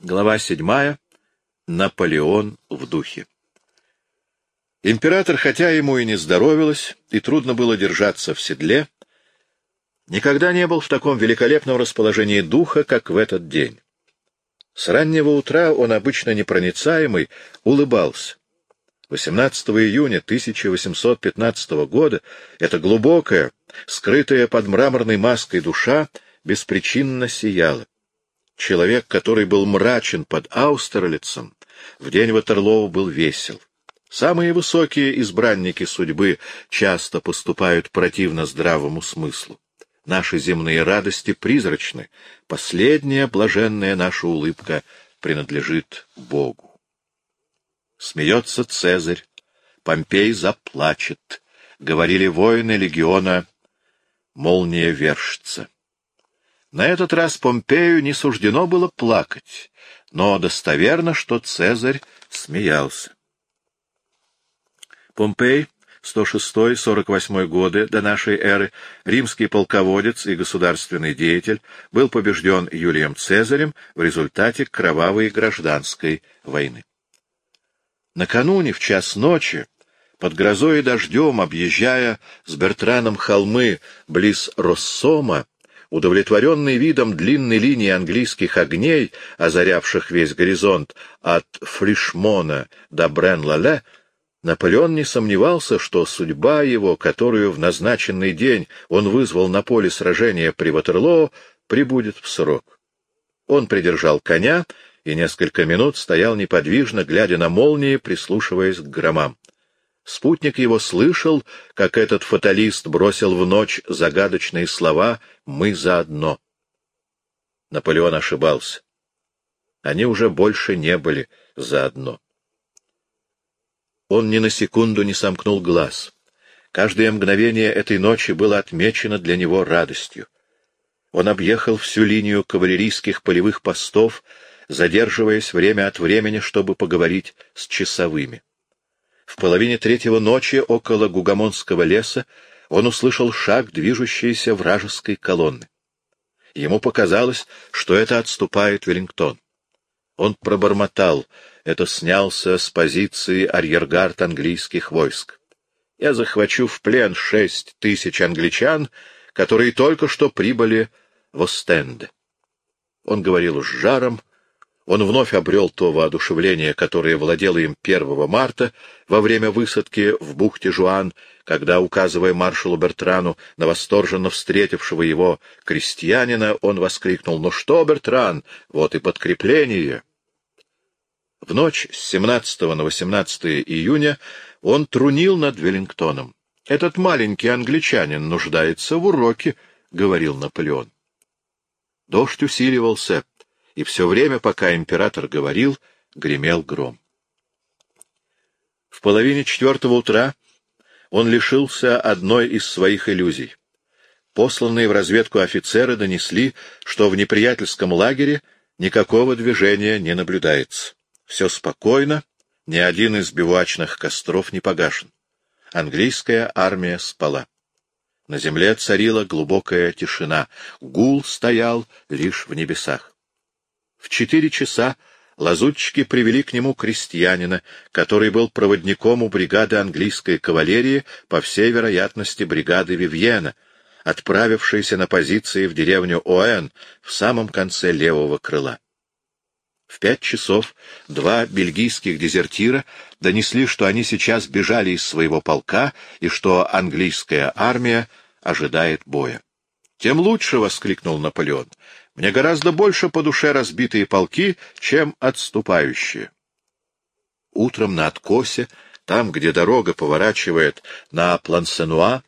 Глава седьмая. Наполеон в духе. Император, хотя ему и не здоровилось, и трудно было держаться в седле, никогда не был в таком великолепном расположении духа, как в этот день. С раннего утра он, обычно непроницаемый, улыбался. 18 июня 1815 года эта глубокая, скрытая под мраморной маской душа беспричинно сияла. Человек, который был мрачен под Аустерлицем, в день Ватерлоу был весел. Самые высокие избранники судьбы часто поступают противно здравому смыслу. Наши земные радости призрачны, последняя блаженная наша улыбка принадлежит Богу. Смеется Цезарь, Помпей заплачет, говорили воины легиона, молния вершится. На этот раз Помпею не суждено было плакать, но достоверно, что Цезарь смеялся. Помпей, 106-48 годы до нашей эры, римский полководец и государственный деятель, был побежден Юлием Цезарем в результате кровавой гражданской войны. Накануне, в час ночи, под грозой и дождем, объезжая с Бертраном холмы близ Россома, удовлетворенный видом длинной линии английских огней, озарявших весь горизонт от Фришмона до Брен-Лале, Наполеон не сомневался, что судьба его, которую в назначенный день он вызвал на поле сражения при Ватерлоо, прибудет в срок. Он придержал коня и несколько минут стоял неподвижно, глядя на молнии, прислушиваясь к громам. Спутник его слышал, как этот фаталист бросил в ночь загадочные слова «Мы заодно». Наполеон ошибался. Они уже больше не были заодно. Он ни на секунду не сомкнул глаз. Каждое мгновение этой ночи было отмечено для него радостью. Он объехал всю линию кавалерийских полевых постов, задерживаясь время от времени, чтобы поговорить с часовыми. В половине третьего ночи около Гугамонского леса он услышал шаг движущейся вражеской колонны. Ему показалось, что это отступает Веллингтон. Он пробормотал, это снялся с позиции арьергард английских войск. Я захвачу в плен шесть тысяч англичан, которые только что прибыли в Остенде. Он говорил с жаром, он вновь обрел то воодушевление, которое владело им 1 марта во время высадки в бухте Жуан, когда, указывая маршалу Бертрану на восторженно встретившего его крестьянина, он воскликнул «Ну что, Бертран, вот и подкрепление!» В ночь с 17 на 18 июня он трунил над Веллингтоном. «Этот маленький англичанин нуждается в уроке», — говорил Наполеон. Дождь усиливался, и все время, пока император говорил, гремел гром. В половине четвертого утра он лишился одной из своих иллюзий. Посланные в разведку офицеры донесли, что в неприятельском лагере никакого движения не наблюдается. Все спокойно, ни один из бивуачных костров не погашен. Английская армия спала. На земле царила глубокая тишина, гул стоял лишь в небесах. В четыре часа лазутчики привели к нему крестьянина, который был проводником у бригады английской кавалерии, по всей вероятности бригады Вивьена, отправившейся на позиции в деревню Оэн в самом конце левого крыла. В пять часов два бельгийских дезертира донесли, что они сейчас бежали из своего полка и что английская армия ожидает боя. «Тем лучше!» — воскликнул Наполеон. Мне гораздо больше по душе разбитые полки, чем отступающие. Утром на откосе, там, где дорога поворачивает на Плансенуа,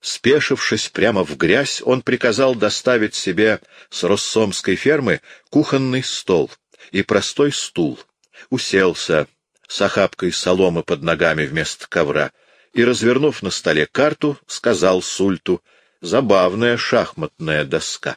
спешившись прямо в грязь, он приказал доставить себе с Россомской фермы кухонный стол и простой стул, уселся с охапкой соломы под ногами вместо ковра и, развернув на столе карту, сказал Сульту «Забавная шахматная доска».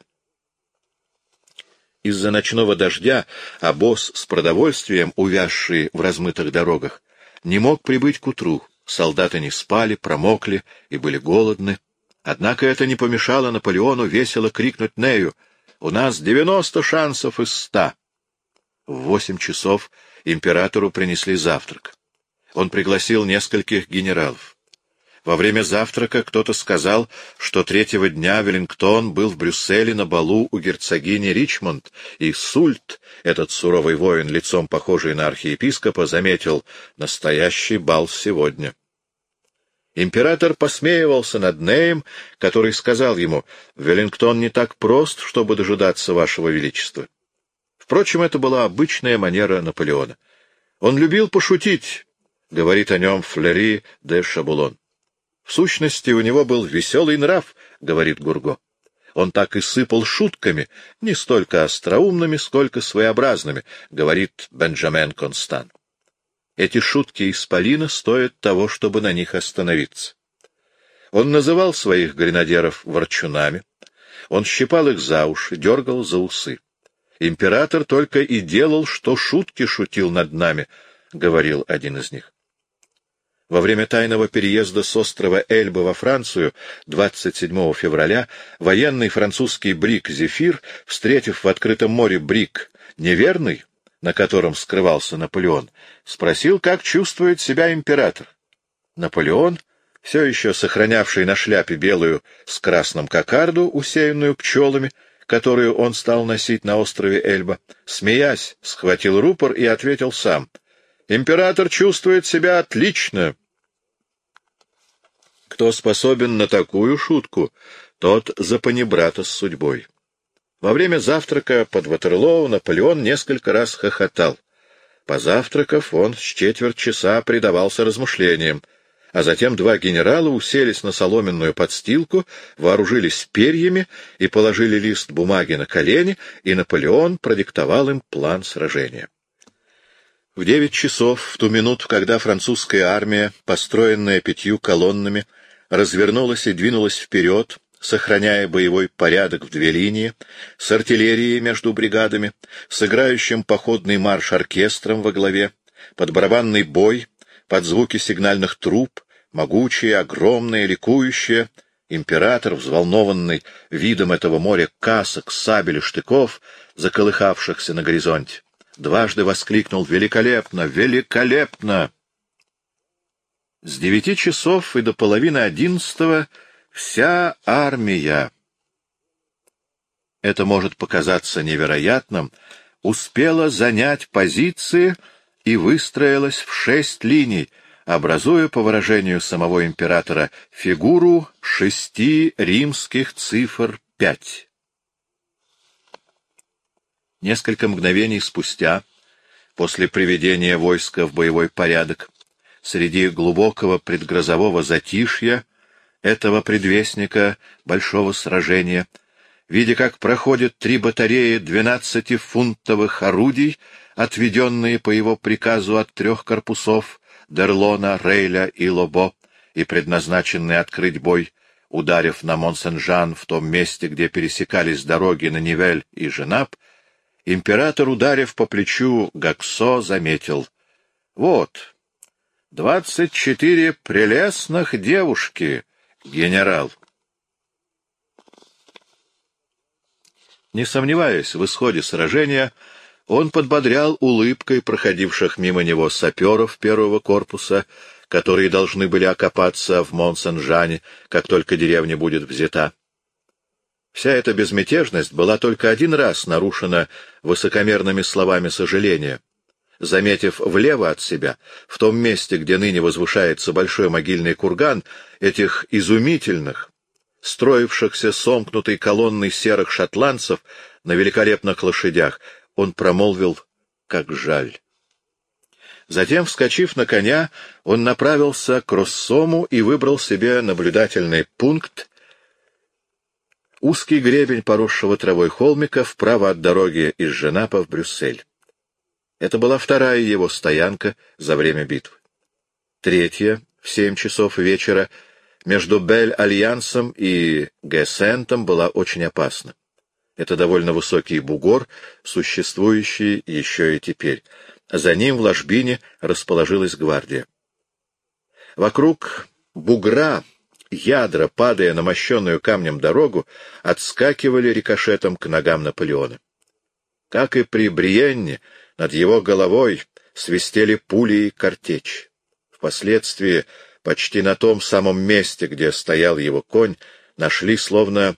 Из-за ночного дождя обоз с продовольствием, увязший в размытых дорогах, не мог прибыть к утру. Солдаты не спали, промокли и были голодны. Однако это не помешало Наполеону весело крикнуть Нею «У нас девяносто шансов из ста!» В восемь часов императору принесли завтрак. Он пригласил нескольких генералов. Во время завтрака кто-то сказал, что третьего дня Веллингтон был в Брюсселе на балу у герцогини Ричмонд, и Сульт, этот суровый воин, лицом похожий на архиепископа, заметил «настоящий бал сегодня». Император посмеивался над Неем, который сказал ему, «Веллингтон не так прост, чтобы дожидаться вашего величества». Впрочем, это была обычная манера Наполеона. Он любил пошутить, говорит о нем Флери де Шабулон. В сущности, у него был веселый нрав, говорит Гурго. Он так и сыпал шутками, не столько остроумными, сколько своеобразными, говорит Бенджамен Констан. Эти шутки исполина стоят того, чтобы на них остановиться. Он называл своих гренадеров ворчунами, он щипал их за уши, дергал за усы. Император только и делал, что шутки шутил над нами, — говорил один из них. Во время тайного переезда с острова Эльба во Францию 27 февраля военный французский брик «Зефир», встретив в открытом море брик «Неверный», на котором скрывался Наполеон, спросил, как чувствует себя император. Наполеон, все еще сохранявший на шляпе белую с красным кокарду, усеянную пчелами, которую он стал носить на острове Эльба, смеясь, схватил рупор и ответил сам. «Император чувствует себя отлично». Кто способен на такую шутку, тот за с судьбой. Во время завтрака под Ватерлоу Наполеон несколько раз хохотал. Позавтракав, он с четверть часа предавался размышлениям а затем два генерала уселись на соломенную подстилку, вооружились перьями и положили лист бумаги на колени, и Наполеон продиктовал им план сражения. В девять часов, в ту минуту, когда французская армия, построенная пятью колоннами, развернулась и двинулась вперед, сохраняя боевой порядок в две линии, с артиллерией между бригадами, с играющим походный марш оркестром во главе, под барабанный бой, под звуки сигнальных труб, могучие, огромные, ликующие, император, взволнованный видом этого моря касок, сабель и штыков, заколыхавшихся на горизонте, дважды воскликнул «Великолепно! Великолепно!» С девяти часов и до половины одиннадцатого вся армия, это может показаться невероятным, успела занять позиции и выстроилась в шесть линий, образуя, по выражению самого императора, фигуру шести римских цифр пять. Несколько мгновений спустя, после приведения войска в боевой порядок, среди глубокого предгрозового затишья этого предвестника большого сражения, видя, как проходят три батареи двенадцатифунтовых орудий, отведенные по его приказу от трех корпусов Дерлона, Рейля и Лобо, и предназначенные открыть бой, ударив на Монсен-Жан в том месте, где пересекались дороги на Нивель и Женап, император, ударив по плечу Гаксо, заметил — Вот, двадцать четыре прелестных девушки, генерал. Не сомневаясь в исходе сражения, — он подбодрял улыбкой проходивших мимо него саперов первого корпуса, которые должны были окопаться в Монсен-Жане, как только деревня будет взята. Вся эта безмятежность была только один раз нарушена высокомерными словами сожаления. Заметив влево от себя, в том месте, где ныне возвышается большой могильный курган, этих изумительных, строившихся сомкнутой колонной серых шотландцев на великолепных лошадях, он промолвил, как жаль. Затем, вскочив на коня, он направился к Россому и выбрал себе наблюдательный пункт, узкий гребень поросшего травой холмика вправо от дороги из Женапа в Брюссель. Это была вторая его стоянка за время битвы. Третья, в семь часов вечера, между Бель-Альянсом и Гессентом была очень опасна. Это довольно высокий бугор, существующий еще и теперь. За ним в ложбине расположилась гвардия. Вокруг бугра ядра, падая на мощенную камнем дорогу, отскакивали рикошетом к ногам Наполеона. Как и при Бриенне, Над его головой свистели пули и картечь. Впоследствии, почти на том самом месте, где стоял его конь, нашли словно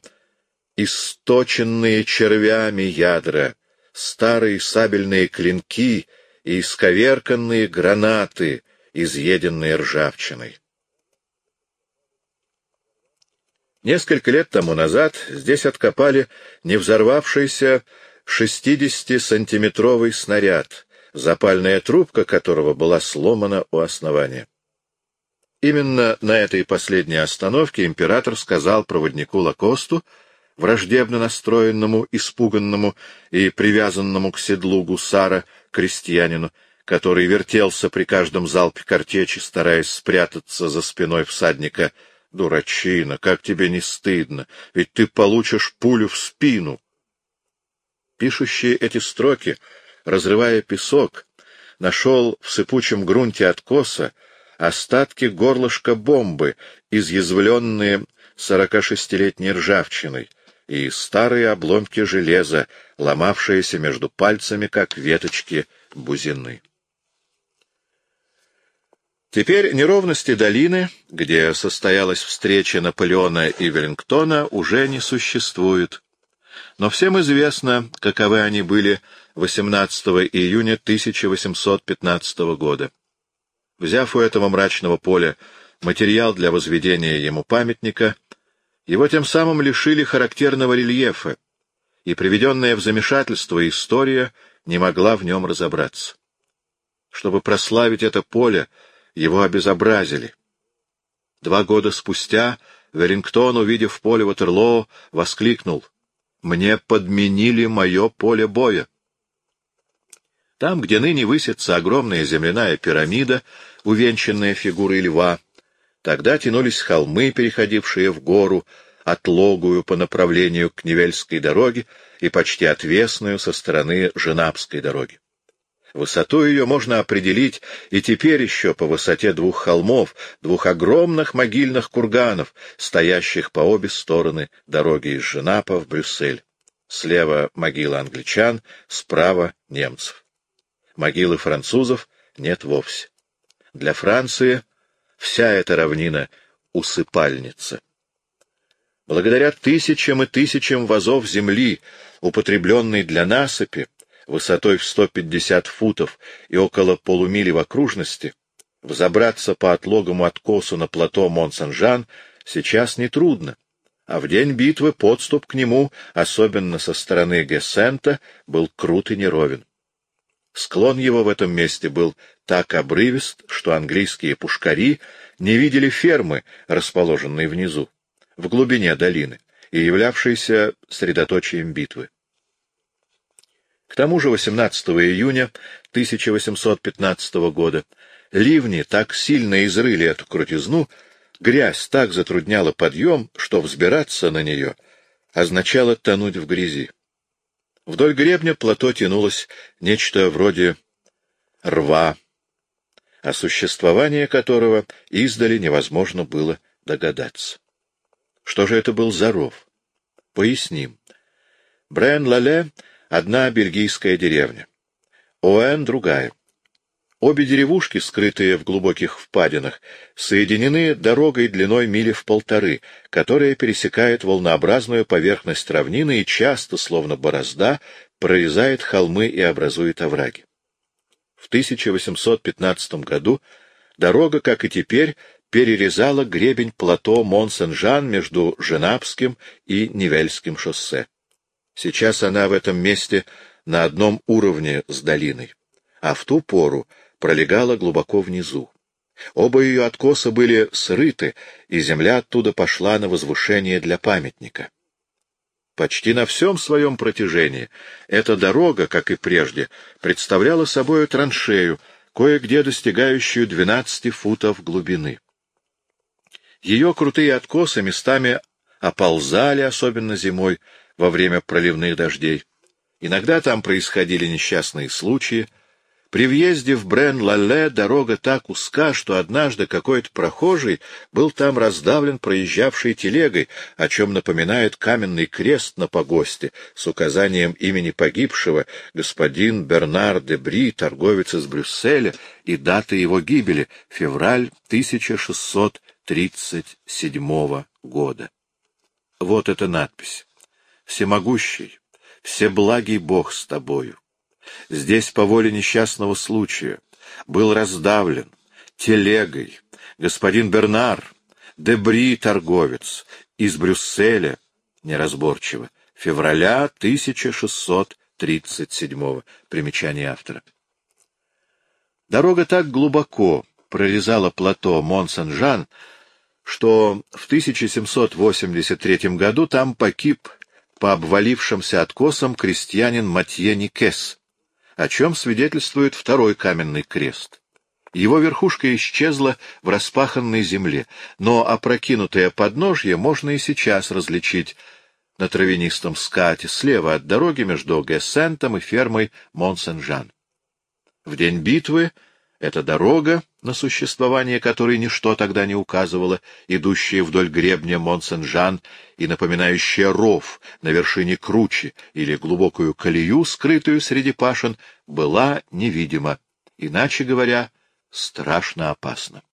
источенные червями ядра, старые сабельные клинки и исковерканные гранаты, изъеденные ржавчиной. Несколько лет тому назад здесь откопали невзорвавшийся 60-сантиметровый снаряд, запальная трубка которого была сломана у основания. Именно на этой последней остановке император сказал проводнику Лакосту, враждебно настроенному, испуганному и привязанному к седлу гусара крестьянину, который вертелся при каждом залпе картечи, стараясь спрятаться за спиной всадника. «Дурачина, как тебе не стыдно? Ведь ты получишь пулю в спину!» Пишущий эти строки, разрывая песок, нашел в сыпучем грунте откоса остатки горлышка бомбы, изъязвленные сорокашестилетней ржавчиной, и старые обломки железа, ломавшиеся между пальцами, как веточки бузины. Теперь неровности долины, где состоялась встреча Наполеона и Веллингтона, уже не существуют. Но всем известно, каковы они были 18 июня 1815 года. Взяв у этого мрачного поля материал для возведения ему памятника, его тем самым лишили характерного рельефа, и приведенная в замешательство история не могла в нем разобраться. Чтобы прославить это поле, его обезобразили. Два года спустя Веллингтон, увидев поле Ватерлоо, воскликнул «Мне подменили мое поле боя». Там, где ныне высится огромная земляная пирамида, увенчанная фигурой льва, Тогда тянулись холмы, переходившие в гору, отлогую по направлению к Невельской дороге и почти отвесную со стороны Женапской дороги. Высоту ее можно определить и теперь еще по высоте двух холмов, двух огромных могильных курганов, стоящих по обе стороны дороги из Женапа в Брюссель. Слева могила англичан, справа — немцев. Могилы французов нет вовсе. Для Франции Вся эта равнина — усыпальница. Благодаря тысячам и тысячам вазов земли, употребленной для насыпи, высотой в 150 футов и около полумили в окружности, взобраться по отлогому откосу на плато Мон-Сан-Жан сейчас нетрудно, а в день битвы подступ к нему, особенно со стороны Гессента, был крут и неровен. Склон его в этом месте был так обрывист, что английские пушкари не видели фермы, расположенной внизу, в глубине долины, и являвшейся средоточием битвы. К тому же 18 июня 1815 года ливни так сильно изрыли эту крутизну, грязь так затрудняла подъем, что взбираться на нее означало тонуть в грязи. Вдоль гребня плато тянулось нечто вроде рва, о существовании которого издали невозможно было догадаться. Что же это был за ров? Поясним. Брен-Лале — одна бельгийская деревня. Оэн — другая. Обе деревушки, скрытые в глубоких впадинах, соединены дорогой длиной мили в полторы, которая пересекает волнообразную поверхность равнины и часто, словно борозда, прорезает холмы и образует овраги. В 1815 году дорога, как и теперь, перерезала гребень плато Мон-Сен-Жан между Женапским и Невельским шоссе. Сейчас она в этом месте на одном уровне с долиной, а в ту пору пролегала глубоко внизу. Оба ее откоса были срыты, и земля оттуда пошла на возвышение для памятника. Почти на всем своем протяжении эта дорога, как и прежде, представляла собой траншею, кое-где достигающую 12 футов глубины. Ее крутые откосы местами оползали, особенно зимой, во время проливных дождей. Иногда там происходили несчастные случаи, При въезде в Брен-Лалле дорога так узка, что однажды какой-то прохожий был там раздавлен проезжавшей телегой, о чем напоминает каменный крест на погосте с указанием имени погибшего, господин Бернар де Бри, торговец из Брюсселя, и даты его гибели — февраль 1637 года. Вот эта надпись. «Всемогущий, всеблагий Бог с тобою» здесь по воле несчастного случая был раздавлен телегой господин Бернар, Дебри торговец, из Брюсселя, неразборчиво, февраля 1637 примечание автора. Дорога так глубоко прорезала плато Мон-Сен-Жан, что в 1783 году там погиб по обвалившимся откосам крестьянин Матье Никес, о чем свидетельствует второй каменный крест. Его верхушка исчезла в распаханной земле, но опрокинутое подножье можно и сейчас различить на травянистом скате слева от дороги между Гессентом и фермой Монсен-Жан. В день битвы эта дорога, на существование которой ничто тогда не указывало, идущая вдоль гребня Монсен-Жан и напоминающая ров на вершине кручи или глубокую колею, скрытую среди пашин, была невидима, иначе говоря, страшно опасна.